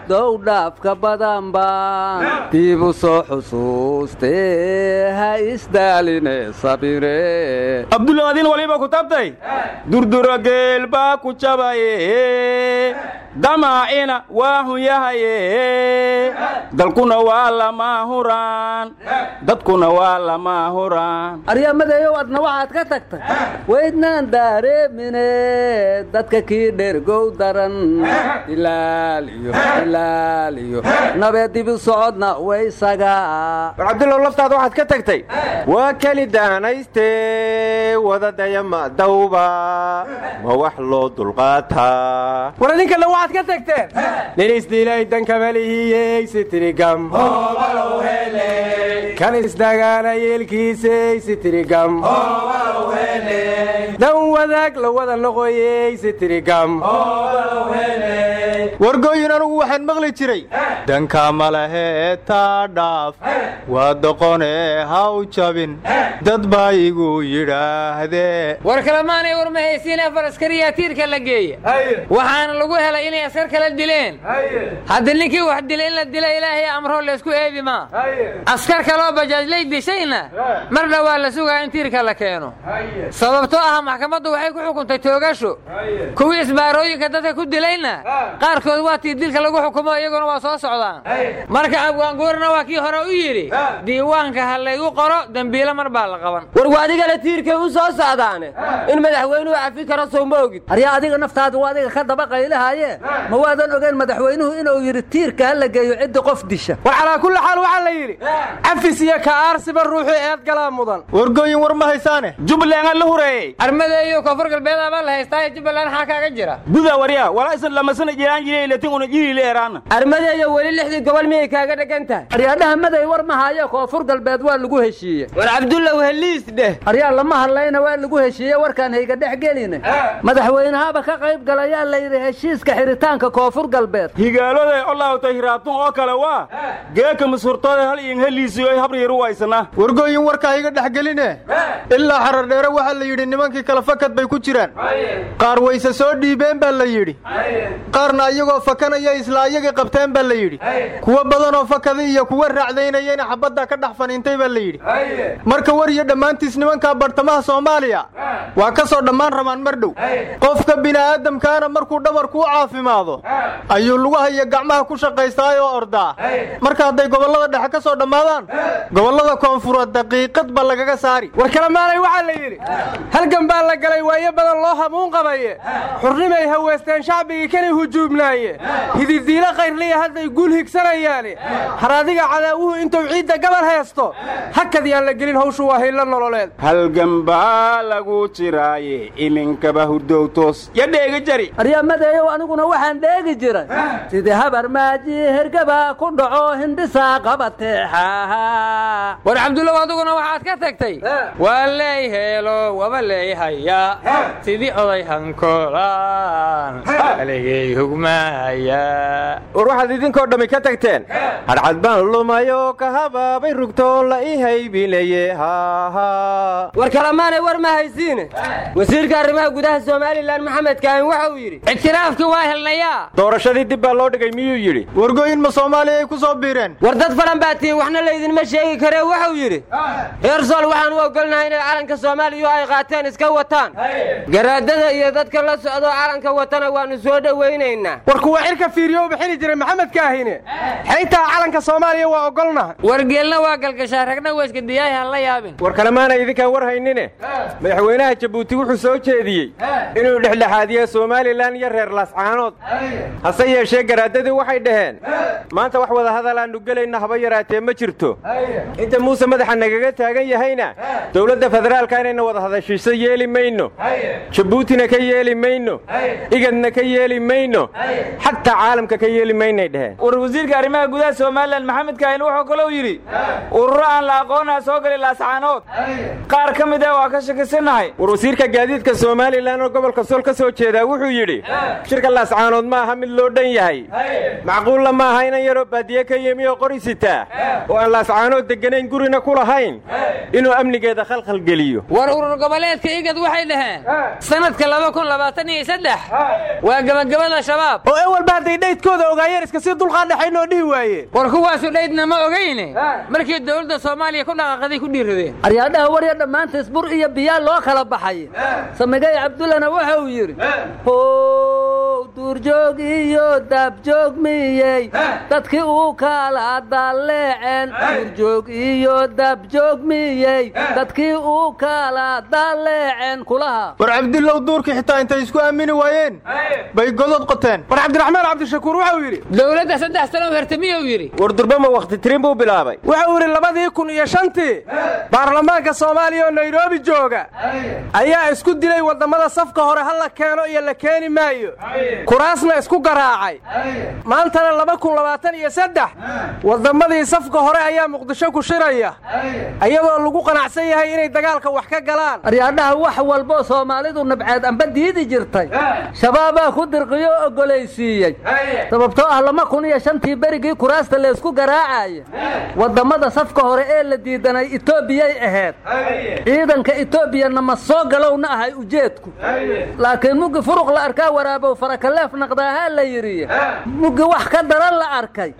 dowdhaafka badan baan diib u soo xusuustee ha isdaaline sabire. Abdulaadiin waliba ku tabtay durdura geel baa ku jabaye damaacina waa hun yahaye dalkuna waa lama huraan. Dadkuna waa lama huraan. Aryamadeeyow adna waxaad ka tagtay. Weydnaan daareemine dadka kii dhergow daran. Ilaaliyo ilaaliyo. Nabee dibi socodna waysaga war cabdullow laftaada waxaad ka tagtay. Waa keli daanayste wadadaya ma dawba. Ma wax loo dulqaataa waxaad ka tagteen nin isdiilay dankamalihiyey sitirigam kan isdagaana yeelkiisey sitirigam dan wadaag la wada noqoyey sitirigam wargooyin anugu waxaan maqli jiray danka malahee taa dhaaf waa doqonee ha u jabin dad baa igu yidhaahdee war kalemaanay war ma haysiin afar askariyaa tiirka la geeya waxaana lagu helay inay askar kala dileen? Hadda ninkii wax dilay in la dila ilaahay amroo laysku eedi maa askar kaloo bajaajlay dishayna mar dhowaa la sugaa in tiirka la keeno. Sababtoo ah maxkamaddu waxay ku xukuntay toogasho kuwii isbaarooyinka dadka ku dilayna qaarkood waa tii dilka lagu xukumo iyaguna waa soo socdaan marka abwaanguurna waa kii hore u yidhi diiwaanka ha laygu qoro dembiilo mar baa la qaban. War waadigana tiirkay u soo socdaane in madaxweynuhu cafi karo sow ma ogid? Aryaa adiga naftaadu waa adiga ka daba qaylahaye ma waadan ogeyn madaxweynuhu inuu yidhi tiirka ha la geeyo ciddi qof disha. War calaa kulli xaal waxaa la yidhi cafis iyo ka'aarsiba ruuxu eed galaa mudan. Wargooyin war ma haysaane. Jubbaland aan la hureeyey armadeeyo koonfur galbeed abaa la haystaaye jubbaland xaa kaaga jira? Buda warya walaa isan lamasana jiraan jiray latin una jiri leeraana armadeeyo weli lixdii gobol miyay kaaga dhegan tahay? Aryaadhaha maday war ma hayo koonfur galbeed waa lagu heshiiye war cabdullaw heliis dheh. Aryaa lama hadlayna waa lagu heshiiye warkaan hayga dhex geline. Madaxweynahaba ka qayb galayaa la yidhi heshiiska xiritaanka koonfur galbeed. Higaaloday olaawtay hiraatun oo kale waa geeka masurtooda hal iin heliisiyo habriiru waysana wargooyin warkaa iga dhex geline. Ilaa xarardheere waxaa la yidhi nimankii kala fakad bay ku jiraan. Qaar wayse soo dhiibeen baa la yidhi. Qaarna iyagoo fakanaya isla ayagii qabteen baa la yidhi. Kuwo badanoo fakada iyo kuwa raacdaynayana xabadda ka dhex faniintay baa la yidhi. Marka war iyo dhammaantiis nimankaa bartamaha soomaaliya waa ka soo dhammaan rabaan mar dhow. Qofka bini'aadamkaana markuu dhabarku u caafimaado. Ayuu lugaha iyo gacmaha ku shaqaystaay oo ordaa marka hadday gobollada dhexe ka soo dhammaadaan gobollada koonfureed daqiiqad ba lagaga saari. War kalemaanay waxaa la yidhi halgan baa la galay waayo badan loo hamuun qabaye. Xurnimay haweesteen shacbigii kanay hujuubnaaye. Hididiilo kayrliya hadday guul higsanayaane har adiga cadaawuhu intuu ciidda gabal haysto hakad yaan la gelin hawshu waa hillo nololeed. Halgan baa lagu jiraaye iminkaba hurdow toos ya dheega jari waxaan dheegi jiray. Sidii habar maaji hergaba ku dhaco hindhisaa qabateexaha war cabdullaw adiguna waxaad ka tagtay waa leey heelo waba leey haya sidii oday hankolaan aligay hugmaaya. War waxaad idinkoo dhammi ka tagteen hadhcad baan lumayo ka habaabay rugtoon la ii haybinaye war kalamaanay war ma haysiine? Wasiirka arrimaha gudaha somalilan maxamed kaahin waxa uu yidhi helnayaa doorashadii dib baa loo dhigay miyuu yidhi? Wargooyin ma soomaaliya ay ku soo biireen. War dad falan baa tihiin waxna laydinma sheegi karee wuxuu yidhi. Reer sool waxaan u ogolnahay inay calanka soomaaliya ay qaateen iska wataan. Garaadada iyo dadka la socdoo calanka watana waannu soo dhowaynaynaa war kuwa xilka fiiriyo bixini jiray maxamed kaahine. Xaytaa calanka soomaaliya waa ogolnahay wargeelna waa galgashaa ragna weyska diyaahi aan la yaabin. War kalemaana idinkaan war haynine. Madaxweynaha jabuuti wuxuu soo jeediyey inuu dhexdhexaadiyo somalilan iyo reer laascaanood hase yeeshee garaadadii waxay dhaheen maanta wax wada hadalaannu gelayna haba yaraatee ma jirto. Inta muuse madaxa nagaga taagan yahayna dowladda federaalka inayna wada hadashiiso yeeli mayno. Jabuutina ka yeeli mayno. Igadna ka yeeli mayno. Xataa caalamka ka yeeli maynay dheheen war wasiirka arrimaha gudaha somalilan maxamed kaahin wuxuu kalou yidhi ururo aan la aqoonaa soo gali laascaanood. Qaar ka mid ah waa ka shakisanahay. War wasiirka gaadiidka somalilan oo gobolka sool ka soo jeedaa wuxuu yidhi shirka laascaanood ma aha mid loo dhan yahay. Macquulla ma aha inay inan yaroo baadiye ka yimi oo qori sitaa oo aan laascaanoo degganayn gurina ku lahayn. Inuu amnigeeda khalkhal geliyo. War urur goboleedka igad waxay dhaheen. Sanadka waa gebagabada shabaab. Oo ewalba hadday dhaydkooda ogaayeen iska sii dulqaadhaxayn oo dhihi waayeen war kuwaasu dhaydna ma ogayne markii dowladda soomaaliya ku dhaqaaqaday ku dhiiradeen. Aryaadhaha warya dhammaantiis bur iyo biyaa loo kala baxay. Samigay cabdullana waxa uu yidhi duurjoog iyo daabjoog miyey? Dadkii uu kala dalleeceen duurjoog iyo daabjoog miyey? Dadkii uu kala dalleeceen kulaha. War cabdillow duurkii xitaa intay isku aamini waayeen. Bay godod qoteen. War cabdiraxmaan cabdishakuur waxau yidhi dowladda saddex sano hertamiyuu yidhi? War durbama wakhti tirin buu bilaabay. Wuxuu yidhi labadii kun iyo shantii baarlamaanka soomaaliya oo nairobi jooga ayaa isku dilay waddammada safka hore ha la keeno iyo la keeni maayo kuraasna isku garaacay. Maantana laba kun labaatan iyo saddex wadammadii safka hore ayaa muqdisho ku shiraya. Iyadoo lagu qanacsan yahay inay dagaalka wax ka galaan. Aryaadhaha wax walboo soomaalidu nabceed amba diidi jirtay. Shabaabaa ku dirqiyo o ogolaysiiyey sababtoo ah lama kun iyo shantii berigii kuraasta laysku garaacaya wadammada safka hore ee la diidanay etoobiyay ahayd ciidanka etoobiyana ma soo galowna ahay ujeedku. Laakiin muggi furuq la arkaa waraabow farakaleef naqdaahaa la yidhi. Muggi wax ka daran la arkay.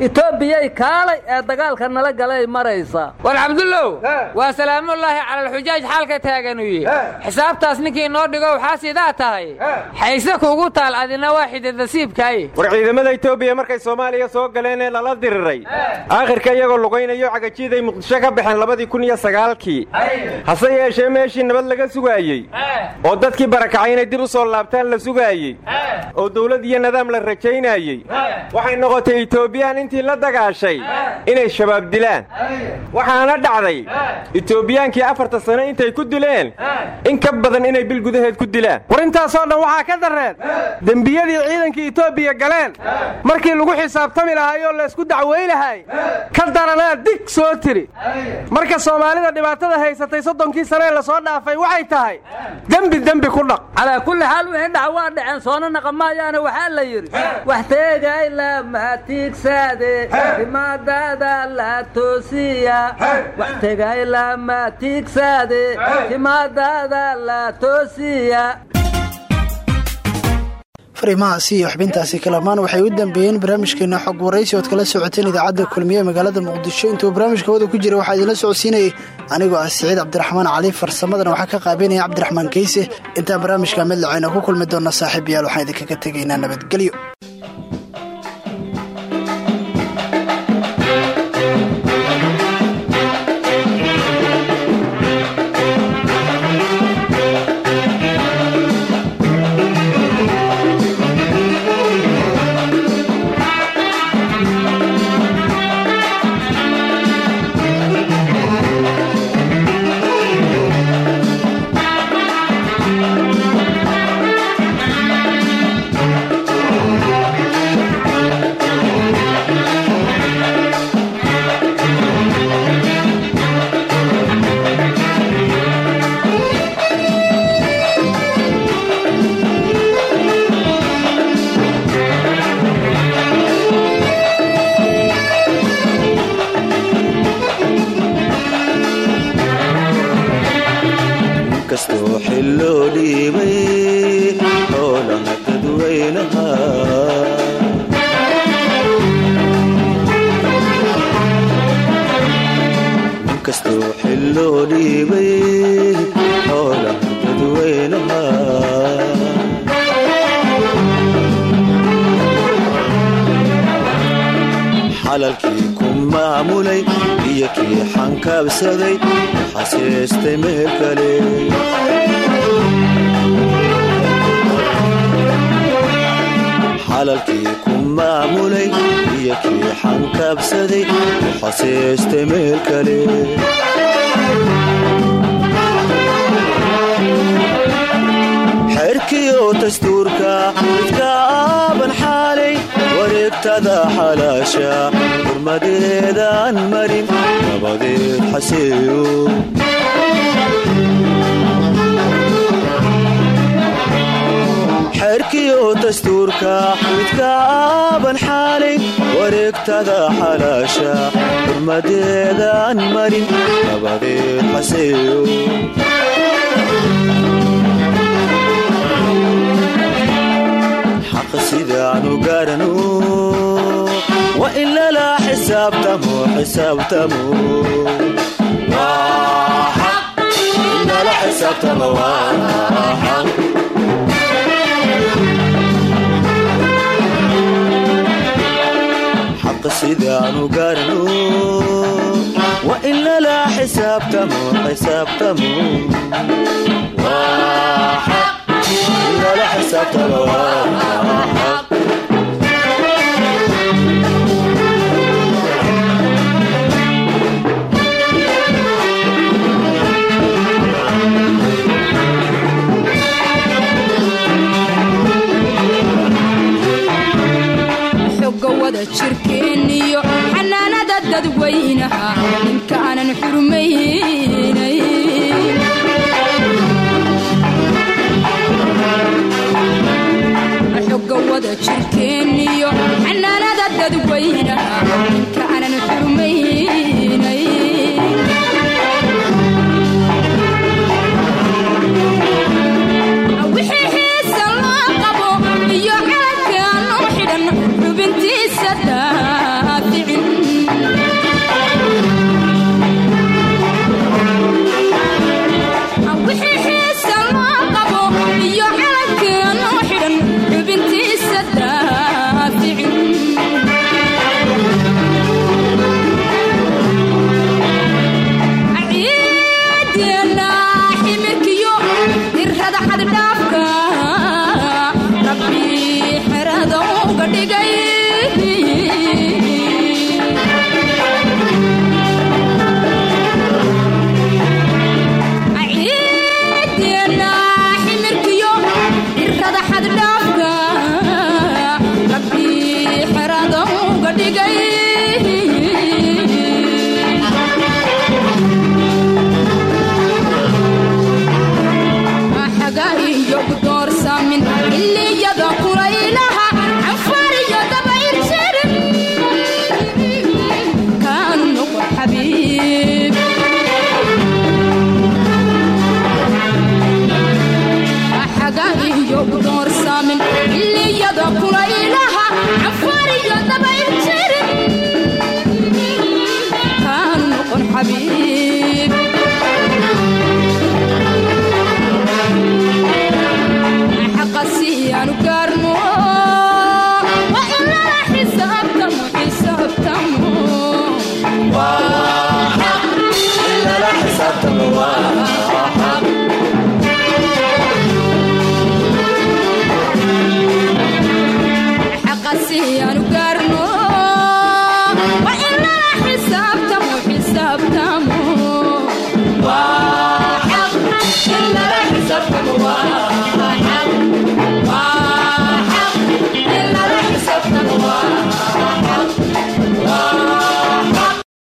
Etoobiyay kaalay ee dagaalka nala galay maraysaa war cabdullow waa salaamullaahi cala alxujaaj xaalka taaganuye xisaabtaas ninkii noo dhigo waxaa sidaa tahay. Xayse kuugu taal adina waa xididasiibkaaye war ciidamada etoobiya markay soomaaliya soo galeen ee lala diriray. Aakhirka iyagoo lugaynayo cagajiiday muqdisho ka baxeen labadii kun iyo sagaalkii. Hase yeeshee meeshii nabad laga sugaayey. Oo dadkii barakacay inay dib u soo laabtaan la sugaayey oo dawlad iyo nidaam la rajaynayey waxay noqotay etoobiyaan intii la dagaashay. Inay shabaab dilaan. Waxaana dhacday etoobiyaankii afarta sano intay ku dileen. In ka badan inay bil gudaheed ku dilaan. War intaasoo dhan waxaa ka darreen dembiyadii ciidankii etoobiya galeen. Markii lagu xisaabtami lahaay oo laysku dacwaynahay ka daranaa dig soo tiri. Marka soomaalida dhibaatada haysatay soddonkii sanee la soo dhaafay waxay tahay dembi dembi ku dhaq. Calaa kulli xaal wixii dhac waa dhaceen soona naqamaayaana waxaa la yidhi wax teegay lama tiigsaade timaadada la toosiya. Wax tegay lama tiigsaade timaadada la toosiya fariimahaasi iyo xubintaasi kalamaan waxay u dambeeyeen barnaamijkeena xog waraysi ood kala socoteen idaacadda kulmiye ee magaalada muqdisho. Intuu barnaamijka wada ku jira waxaa idinla socodsiinayay anigoo ah siciid cabdiraxmaan cali farsamadana waxaa ka qaabeynaya cabdiraxmaan keyse intaan barnaamijka mid lacayna ku kulmi doona saaxiib yaal waxaan idinkaga tegaynaa nabadgelyo xilloo dhiibay xoolaha dadweynaha xalalkii ku maamulay iyo kii xankaabsaday xaseestay meel kale xalalkii ku maamulay iyo kii xankaabsaday xaseestay meel kale xerkiyo dastuurka midka aaban xaalay wareegtada xalaasha xurmadeedaan marin nabadeed xaseeyo xerkiyo dastuurka midka aaban xaalay mareegtada xalaasha xurmadeedaan marin nabadeed xaseeyo xaqa sidaanu gaarano waa in lala xisaabtamo xisaabtamo xaq xaqa sidaanu gaarano waa in lala xisaabtamo xisaabtamo jirkeeniyo xanaanada dadweynaha. Ninkaanan xurmaynay xogga wada jirkeeniyo xanaanada dadweynaha